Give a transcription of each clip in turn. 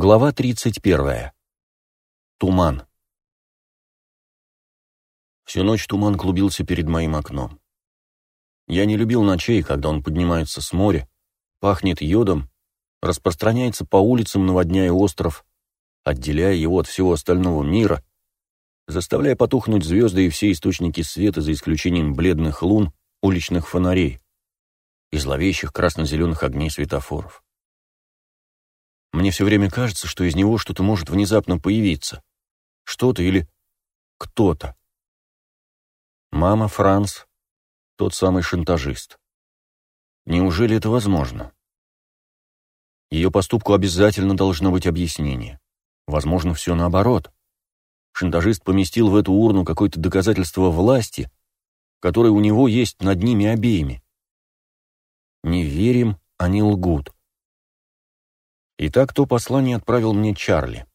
Глава 31. Туман. Всю ночь туман клубился перед моим окном. Я не любил ночей, когда он поднимается с моря, пахнет йодом, распространяется по улицам, наводняя остров, отделяя его от всего остального мира, заставляя потухнуть звезды и все источники света, за исключением бледных лун, уличных фонарей и зловещих красно-зеленых огней светофоров. Мне все время кажется, что из него что-то может внезапно появиться. Что-то или кто-то. Мама Франц, тот самый шантажист. Неужели это возможно? Ее поступку обязательно должно быть объяснение. Возможно, все наоборот. Шантажист поместил в эту урну какое-то доказательство власти, которое у него есть над ними обеими. Не верим, они лгут. Итак, то послание отправил мне Чарли.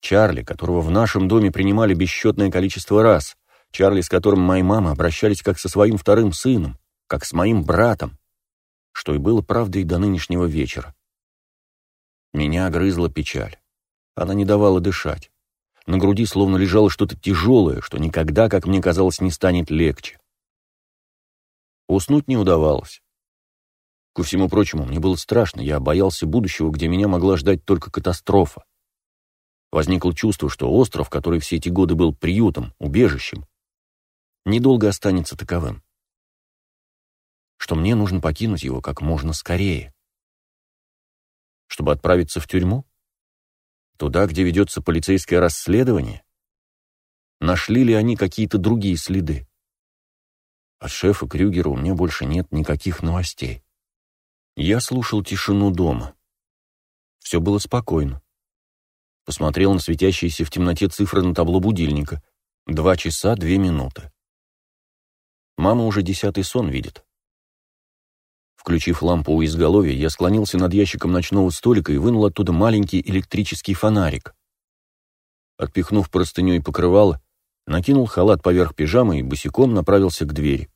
Чарли, которого в нашем доме принимали бесчетное количество раз, Чарли, с которым мои мамы обращались как со своим вторым сыном, как с моим братом, что и было правдой до нынешнего вечера. Меня огрызла печаль. Она не давала дышать. На груди словно лежало что-то тяжелое, что никогда, как мне казалось, не станет легче. Уснуть не удавалось. Ко всему прочему, мне было страшно, я боялся будущего, где меня могла ждать только катастрофа. Возникло чувство, что остров, который все эти годы был приютом, убежищем, недолго останется таковым. Что мне нужно покинуть его как можно скорее. Чтобы отправиться в тюрьму? Туда, где ведется полицейское расследование? Нашли ли они какие-то другие следы? От шефа Крюгера у меня больше нет никаких новостей. Я слушал тишину дома. Все было спокойно. Посмотрел на светящиеся в темноте цифры на табло будильника. Два часа, две минуты. Мама уже десятый сон видит. Включив лампу у изголовья, я склонился над ящиком ночного столика и вынул оттуда маленький электрический фонарик. Отпихнув простыню и покрывало, накинул халат поверх пижамы и босиком направился к двери.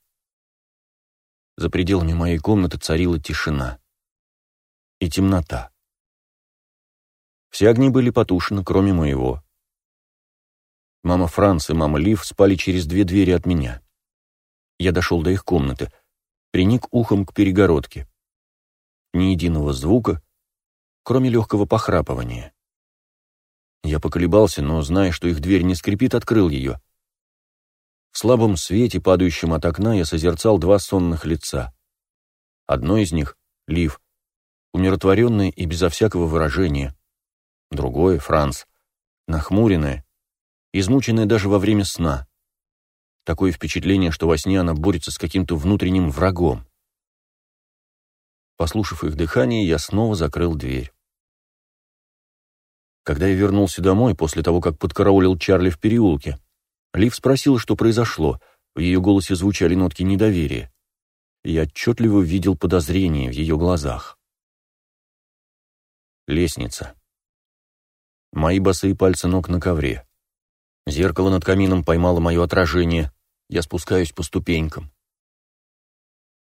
За пределами моей комнаты царила тишина. И темнота. Все огни были потушены, кроме моего. Мама Франц и мама Лив спали через две двери от меня. Я дошел до их комнаты, приник ухом к перегородке. Ни единого звука, кроме легкого похрапывания. Я поколебался, но, зная, что их дверь не скрипит, открыл ее — в слабом свете, падающем от окна, я созерцал два сонных лица. Одно из них — Лив, умиротворенное и безо всякого выражения. Другое — Франц, нахмуренное, измученное даже во время сна. Такое впечатление, что во сне она борется с каким-то внутренним врагом. Послушав их дыхание, я снова закрыл дверь. Когда я вернулся домой, после того, как подкараулил Чарли в переулке, Лив спросила, что произошло. В ее голосе звучали нотки недоверия. Я отчетливо видел подозрение в ее глазах. Лестница. Мои босые пальцы ног на ковре. Зеркало над камином поймало мое отражение. Я спускаюсь по ступенькам.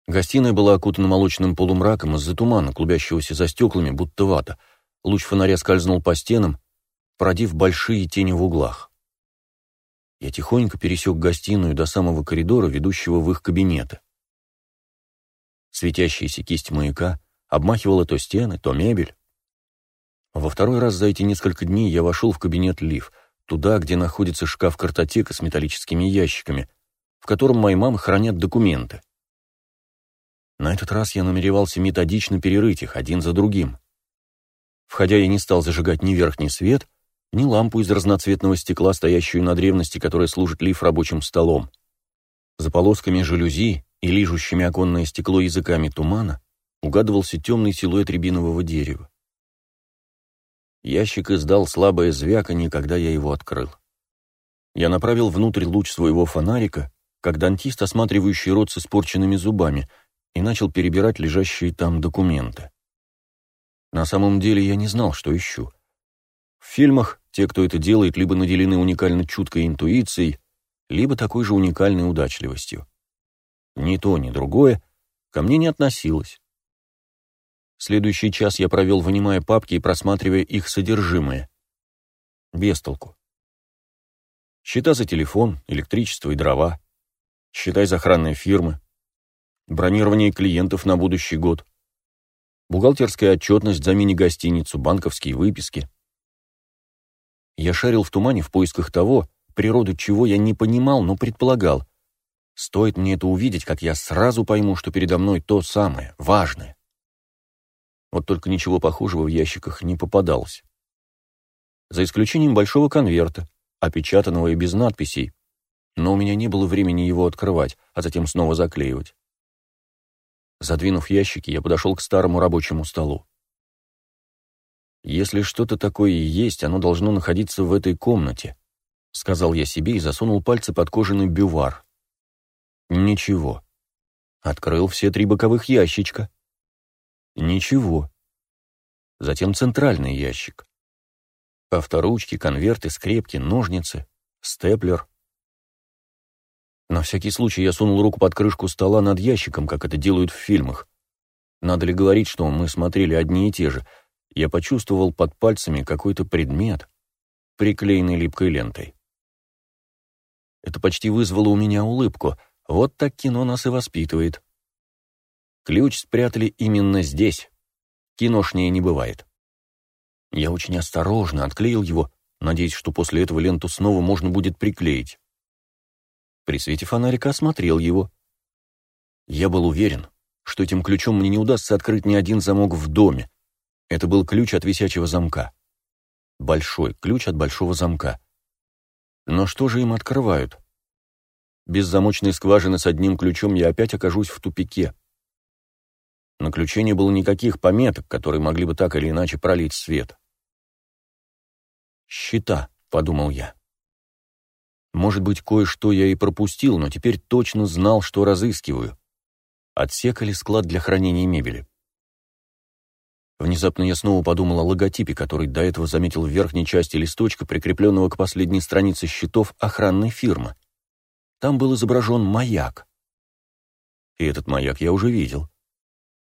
Гостиная была окутана молочным полумраком из-за тумана, клубящегося за стеклами, будто вата. Луч фонаря скользнул по стенам, породив большие тени в углах. Я тихонько пересек гостиную до самого коридора, ведущего в их кабинеты. Светящаяся кисть маяка обмахивала то стены, то мебель. Во второй раз за эти несколько дней я вошел в кабинет Лив, туда, где находится шкаф-картотека с металлическими ящиками, в котором мои мамы хранят документы. На этот раз я намеревался методично перерыть их один за другим. Входя, я не стал зажигать ни верхний свет, ни лампу из разноцветного стекла, стоящую на древности, которая служит лиф рабочим столом. За полосками жалюзи и лижущими оконное стекло языками тумана угадывался темный силуэт рябинового дерева. Ящик издал слабое звяканье, когда я его открыл. Я направил внутрь луч своего фонарика, как дантист, осматривающий рот с испорченными зубами, и начал перебирать лежащие там документы. На самом деле я не знал, что ищу. В фильмах те, кто это делает, либо наделены уникально чуткой интуицией, либо такой же уникальной удачливостью. Ни то, ни другое ко мне не относилось. Следующий час я провел, вынимая папки и просматривая их содержимое. Без толку. Счета за телефон, электричество и дрова. Счета из охранной фирмы. Бронирование клиентов на будущий год. Бухгалтерская отчетность за мини-гостиницу, банковские выписки. Я шарил в тумане в поисках того, природу чего я не понимал, но предполагал. Стоит мне это увидеть, как я сразу пойму, что передо мной то самое, важное. Вот только ничего похожего в ящиках не попадалось. За исключением большого конверта, опечатанного и без надписей, но у меня не было времени его открывать, а затем снова заклеивать. Задвинув ящики, я подошел к старому рабочему столу. «Если что-то такое и есть, оно должно находиться в этой комнате», — сказал я себе и засунул пальцы под кожаный бювар. «Ничего». Открыл все три боковых ящичка. Ничего. Затем центральный ящик. Авторучки, конверты, скрепки, ножницы, степлер. На всякий случай я сунул руку под крышку стола над ящиком, как это делают в фильмах. Надо ли говорить, что мы смотрели одни и те же? Я почувствовал под пальцами какой-то предмет, приклеенный липкой лентой. Это почти вызвало у меня улыбку. Вот так кино нас и воспитывает. Ключ спрятали именно здесь. Киношнее не бывает. Я очень осторожно отклеил его, надеясь, что после этого ленту снова можно будет приклеить. При свете фонарика осмотрел его. Я был уверен, что этим ключом мне не удастся открыть ни один замок в доме. Это был ключ от висячего замка. Большой ключ от большого замка. Но что же им открывают? Без замочной скважины с одним ключом я опять окажусь в тупике. На ключе не было никаких пометок, которые могли бы так или иначе пролить свет. «Щита», — подумал я. Может быть, кое-что я и пропустил, но теперь точно знал, что разыскиваю. Отсек или склад для хранения мебели. Внезапно я снова подумал о логотипе, который до этого заметил в верхней части листочка, прикрепленного к последней странице счетов охранной фирмы. Там был изображен маяк. И этот маяк я уже видел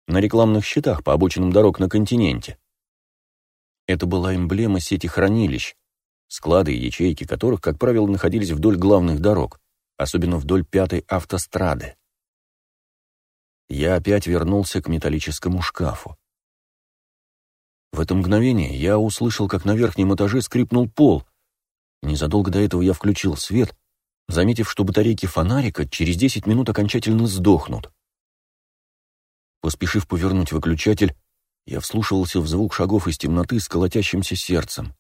на рекламных щитах по обочинам дорог на континенте. Это была эмблема сети хранилищ, склады и ячейки которых, как правило, находились вдоль главных дорог, особенно вдоль пятой автострады. Я опять вернулся к металлическому шкафу. В это мгновение я услышал, как на верхнем этаже скрипнул пол. Незадолго до этого я включил свет, заметив, что батарейки фонарика через 10 минут окончательно сдохнут. Поспешив повернуть выключатель, я вслушивался в звук шагов из темноты с колотящимся сердцем.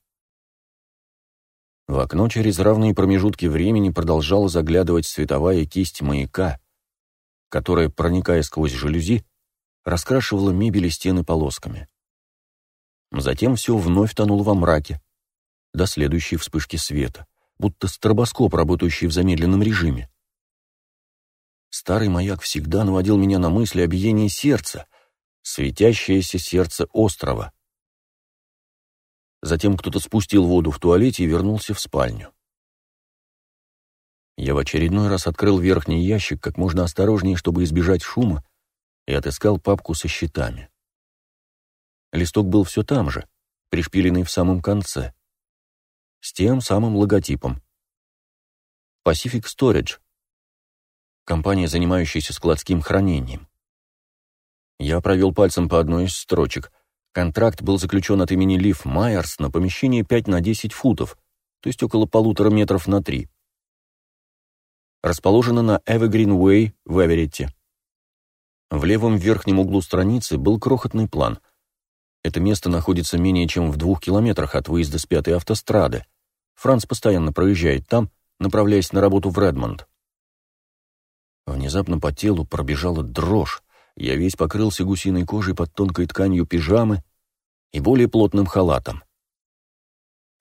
В окно через равные промежутки времени продолжала заглядывать световая кисть маяка, которая, проникая сквозь жалюзи, раскрашивала мебель и стены полосками. Затем все вновь тонуло во мраке, до следующей вспышки света, будто стробоскоп, работающий в замедленном режиме. Старый маяк всегда наводил меня на мысли о биении сердца, светящееся сердце острова. Затем кто-то спустил воду в туалете и вернулся в спальню. Я в очередной раз открыл верхний ящик как можно осторожнее, чтобы избежать шума, и отыскал папку со счетами. Листок был все там же, пришпиленный в самом конце, с тем самым логотипом. Pacific Storage, компания, занимающаяся складским хранением. Я провел пальцем по одной из строчек. Контракт был заключен от имени Лив Майерс на помещение 5 на 10 футов, то есть около полутора метров на 3. Расположено на Evergreen Way в Эверетте. В левом верхнем углу страницы был крохотный план. Это место находится менее чем в двух километрах от выезда с пятой автострады. Франц постоянно проезжает там, направляясь на работу в Редмонд. Внезапно по телу пробежала дрожь, я весь покрылся гусиной кожей под тонкой тканью пижамы и более плотным халатом.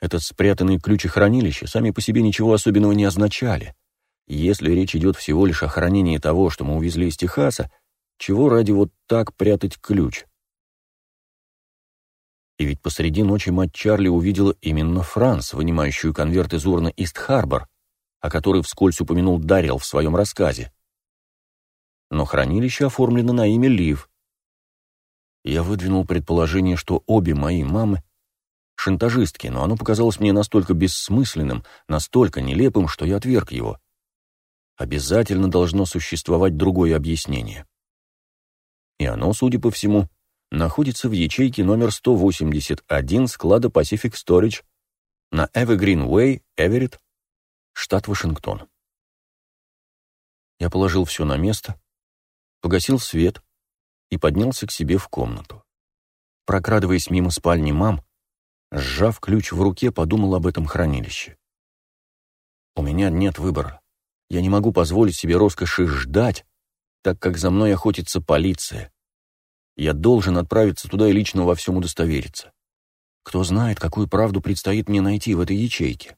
Этот спрятанный ключ и хранилище сами по себе ничего особенного не означали. Если речь идет всего лишь о хранении того, что мы увезли из Техаса, чего ради вот так прятать ключ? И ведь посреди ночи мать Чарли увидела именно Франс, вынимающую конверт из урны Ист-Харбор, о которой вскользь упомянул Дарил в своем рассказе но хранилище оформлено на имя Лив. Я выдвинул предположение, что обе мои мамы — шантажистки, но оно показалось мне настолько бессмысленным, настолько нелепым, что я отверг его. Обязательно должно существовать другое объяснение. И оно, судя по всему, находится в ячейке номер 181 склада Pacific Storage на Evergreen Way, Эверетт, штат Вашингтон. Я положил все на место, погасил свет и поднялся к себе в комнату. Прокрадываясь мимо спальни мам, сжав ключ в руке, подумал об этом хранилище. У меня нет выбора. Я не могу позволить себе роскоши ждать, так как за мной охотится полиция. Я должен отправиться туда и лично во всем удостовериться. Кто знает, какую правду предстоит мне найти в этой ячейке.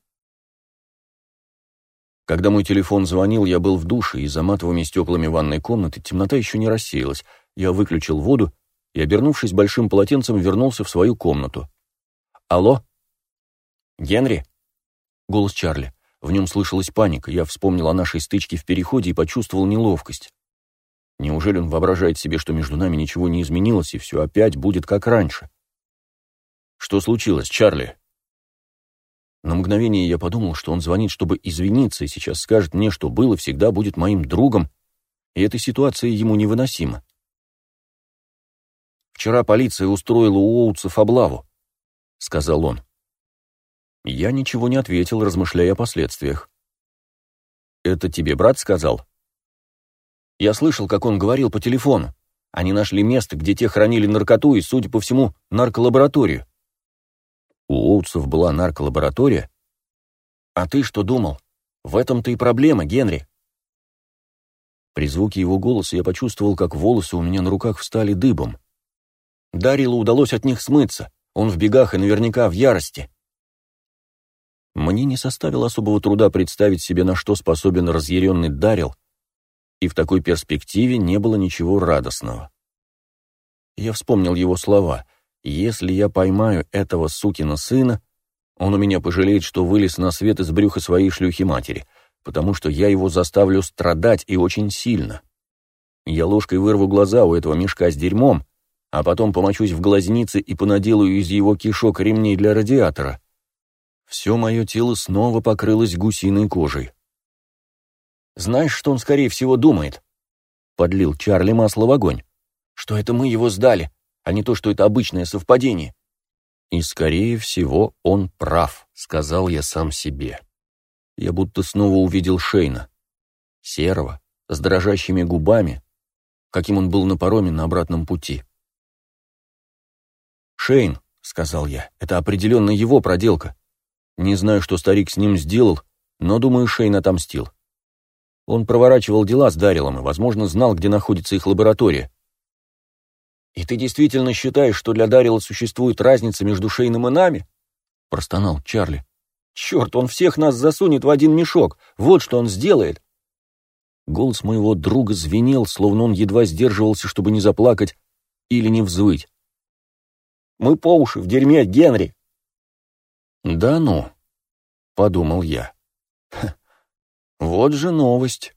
Когда мой телефон звонил, я был в душе, и за матовыми стеклами ванной комнаты темнота еще не рассеялась. Я выключил воду и, обернувшись большим полотенцем, вернулся в свою комнату. «Алло?» «Генри?» Голос Чарли. В нем слышалась паника. Я вспомнил о нашей стычке в переходе и почувствовал неловкость. Неужели он воображает себе, что между нами ничего не изменилось, и все опять будет как раньше? «Что случилось, Чарли?» На мгновение я подумал, что он звонит, чтобы извиниться, и сейчас скажет мне, что было всегда будет моим другом, и эта ситуация ему невыносима. «Вчера полиция устроила у Оутсов облаву», — сказал он. Я ничего не ответил, размышляя о последствиях. «Это тебе брат сказал?» Я слышал, как он говорил по телефону. Они нашли место, где те хранили наркоту и, судя по всему, нарколабораторию. У Оутсов была нарколаборатория? А ты что думал? В этом-то и проблема, Генри. При звуке его голоса я почувствовал, как волосы у меня на руках встали дыбом. Дарилу удалось от них смыться. Он в бегах и наверняка в ярости. Мне не составило особого труда представить себе, на что способен разъяренный Дарил, и в такой перспективе не было ничего радостного. Я вспомнил его слова. «Если я поймаю этого сукина сына, он у меня пожалеет, что вылез на свет из брюха своей шлюхи-матери, потому что я его заставлю страдать и очень сильно. Я ложкой вырву глаза у этого мешка с дерьмом, а потом помочусь в глазнице и понаделаю из его кишок ремней для радиатора. Все мое тело снова покрылось гусиной кожей. Знаешь, что он, скорее всего, думает?» Подлил Чарли масло в огонь. «Что это мы его сдали, а не то, что это обычное совпадение». «И, скорее всего, он прав», — сказал я сам себе. Я будто снова увидел Шейна. Серого, с дрожащими губами, каким он был на пароме на обратном пути. «Шейн», — сказал я, — «это определенно его проделка. Не знаю, что старик с ним сделал, но, думаю, Шейн отомстил. Он проворачивал дела с Дарилом и, возможно, знал, где находится их лаборатория. «И ты действительно считаешь, что для Дарила существует разница между Шейном и нами?» — простонал Чарли. «Черт, он всех нас засунет в один мешок. Вот что он сделает!» Голос моего друга звенел, словно он едва сдерживался, чтобы не заплакать или не взвыть. «Мы по уши в дерьме, Генри!» «Да ну», — подумал я. Вот же новость.